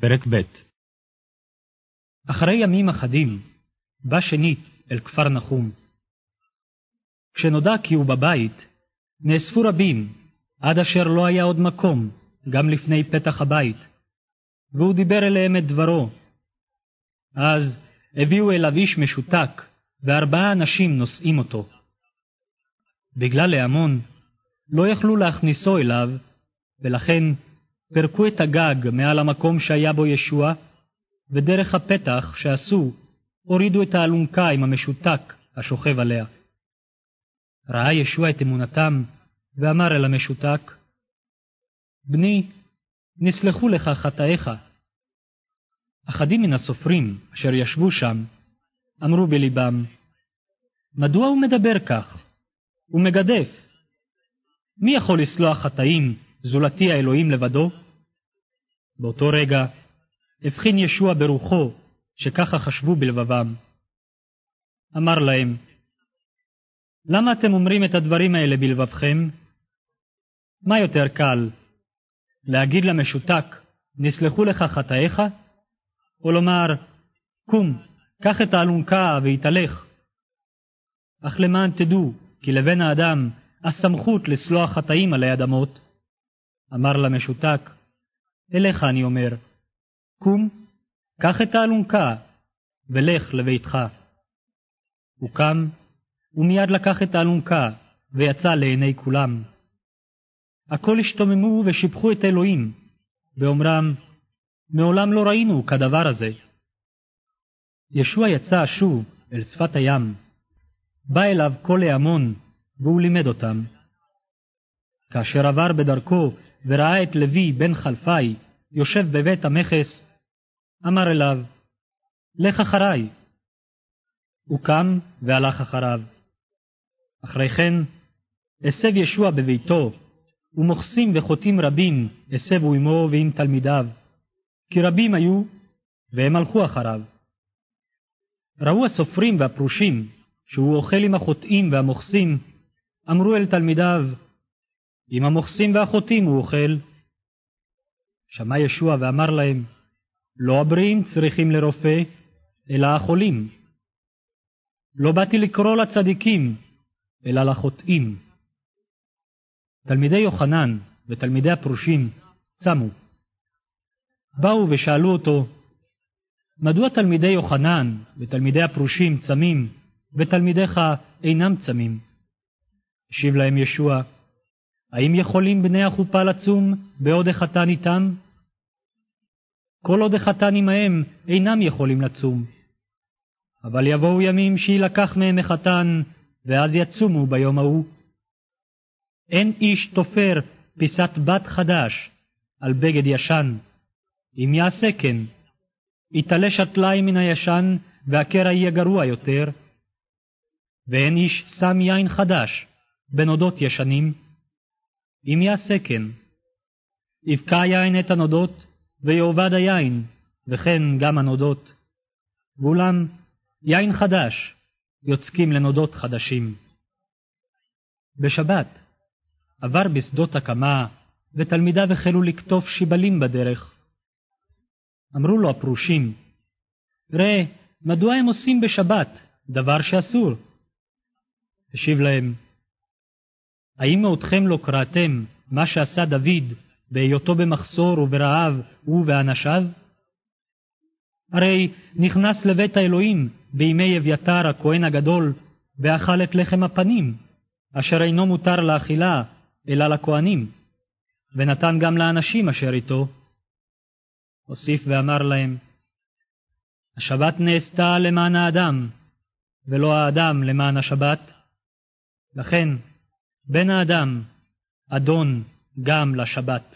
פרק ב' אחרי ימים אחדים, בא שנית אל כפר נחום. כשנודע כי הוא בבית, נאספו רבים, עד אשר לא היה עוד מקום, גם לפני פתח הבית, והוא דיבר אליהם את דברו. אז הביאו אליו איש משותק, וארבעה אנשים נושאים אותו. בגלל להמון, לא יכלו להכניסו אליו, ולכן פירקו את הגג מעל המקום שהיה בו ישוע, ודרך הפתח שעשו, הורידו את האלונקה עם המשותק השוכב עליה. ראה ישוע את אמונתם, ואמר אל המשותק, בני, נסלחו לך חטאיך. אחדים מן הסופרים אשר ישבו שם, אמרו בלבם, מדוע הוא מדבר כך? הוא מגדף. מי יכול לסלוח חטאים זולתי האלוהים לבדו? באותו רגע הבחין ישוע ברוחו, שככה חשבו בלבבם. אמר להם, למה אתם אומרים את הדברים האלה בלבבכם? מה יותר קל, להגיד למשותק, נסלחו לך חטאיך? או לומר, קום, קח את האלונקה והתהלך. אך למען תדעו, כי לבן האדם הסמכות לסלוח חטאים עלי אדמות, אמר למשותק, אליך אני אומר, קום, קח את האלונקה, ולך לביתך. הוא קם, ומיד לקח את האלונקה, ויצא לעיני כולם. הכל השתוממו ושיבחו את אלוהים, באומרם, מעולם לא ראינו כדבר הזה. ישוע יצא שוב אל שפת הים. בא אליו כל ההמון, והוא לימד אותם. כאשר עבר בדרכו וראה את לוי בן חלפי יושב בבית המכס, אמר אליו, לך אחריי. הוא קם והלך אחריו. אחרי כן, הסב ישוע בביתו, ומוכסים וחוטאים רבים הסבו עמו ועם תלמידיו, כי רבים היו, והם הלכו אחריו. ראו הסופרים והפרושים, שהוא אוכל עם החוטאים והמוכסים, אמרו אל תלמידיו, עם המוכסים והחוטאים הוא אוכל. שמע ישוע ואמר להם, לא הבריאים צריכים לרופא, אלא החולים. לא באתי לקרוא לצדיקים, אלא לחוטאים. תלמידי יוחנן ותלמידי הפרושים צמו. באו ושאלו אותו, מדוע תלמידי יוחנן ותלמידי הפרושים צמים, ותלמידיך אינם צמים? השיב להם ישוע, האם יכולים בני החופה לצום בעוד החתן איתם? כל עוד החתן עמהם אינם יכולים לצום. אבל יבואו ימים שיילקח מהם החתן, ואז יצומו ביום ההוא. אין איש תופר פיסת בת חדש על בגד ישן. אם יעשה כן, יתלש הטלאי מן הישן, והקרע יהיה גרוע יותר. ואין איש שם יין חדש בנודות ישנים. אם יעשה כן, יבקע יין את הנודות, ויאבד היין, וכן גם הנודות. ואולם, יין חדש, יוצקים לנודות חדשים. בשבת, עבר בשדות הקמה, ותלמידיו החלו לקטוף שיבלים בדרך. אמרו לו הפרושים, ראה, מדוע הם עושים בשבת דבר שאסור? השיב להם, האם מאותכם לא קראתם מה שעשה דוד בהיותו במחסור וברעב הוא ואנשיו? הרי נכנס לבית האלוהים בימי אביתר הכהן הגדול ואכל את לחם הפנים, אשר אינו מותר לאכילה אלא לכהנים, ונתן גם לאנשים אשר איתו. הוסיף ואמר להם, השבת נעשתה למען האדם, ולא האדם למען השבת. לכן, בן האדם, אדון גם לשבת.